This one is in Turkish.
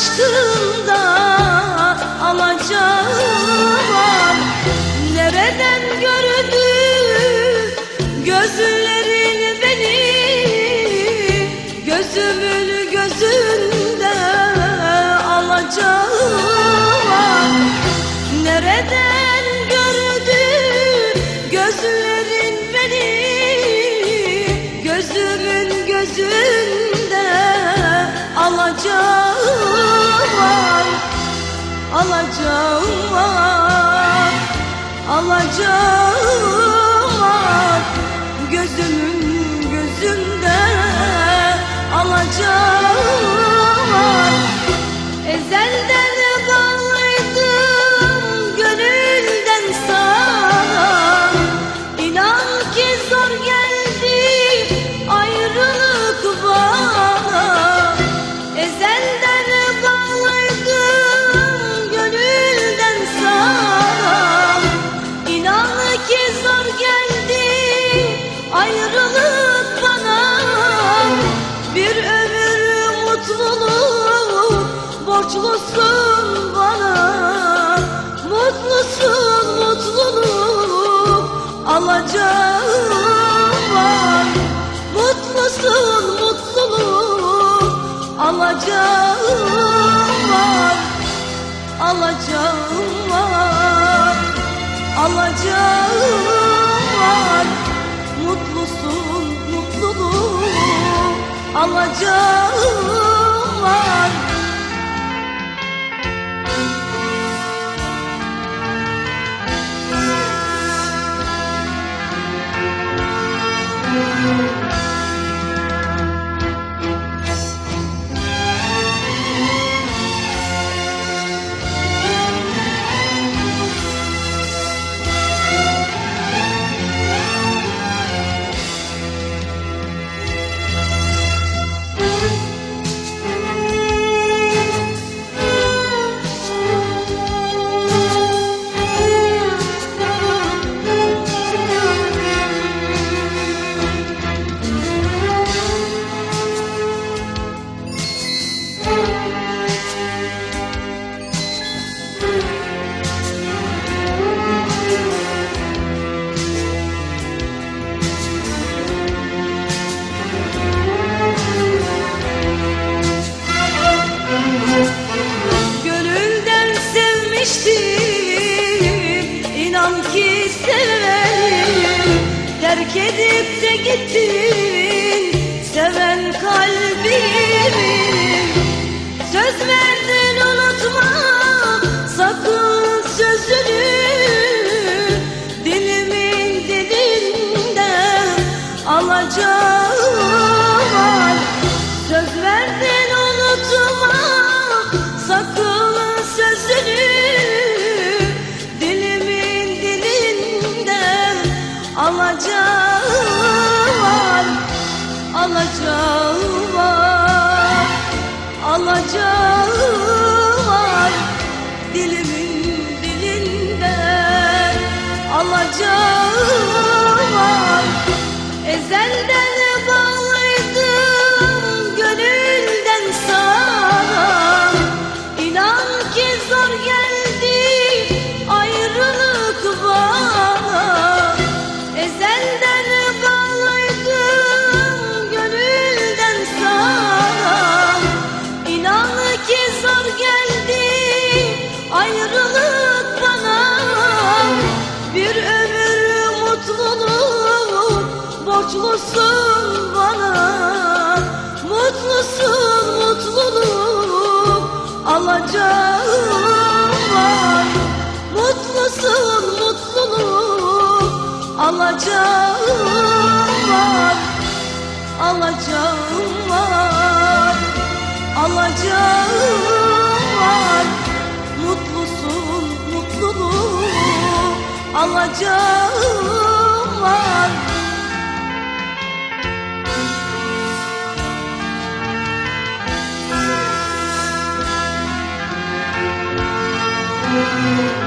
Aşkında alacağım var Nereden gördü gözlerin beni Gözümün gözünde alacağım var Nereden gördü gözlerin beni Gözümün gözünde alacağım Alacağım var Alacağım. Var Gözümün gözünde borçlusun bana Mutlusun mutluluk alacağım var. Mutlusun mutluluk alacağım var. Alacağım var Alacağım var. Mutlusun mutluluk Alacağım Terk edip de gittin. Seven kalbimi Alacağım var Alacağım var Dilimin dilinden Alacağım borçlusun bana Mutlusun mutluluk alacağım var. Mutlusun mutluluk alacağım var. Alacağım var Alacağım var. Mutlusun mutluluk alacağım you.